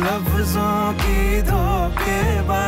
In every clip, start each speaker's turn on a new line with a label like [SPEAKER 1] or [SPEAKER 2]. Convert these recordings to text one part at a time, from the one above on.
[SPEAKER 1] लफ्जों की धोखेबाजी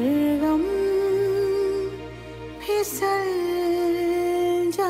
[SPEAKER 2] हर गम फिसल जा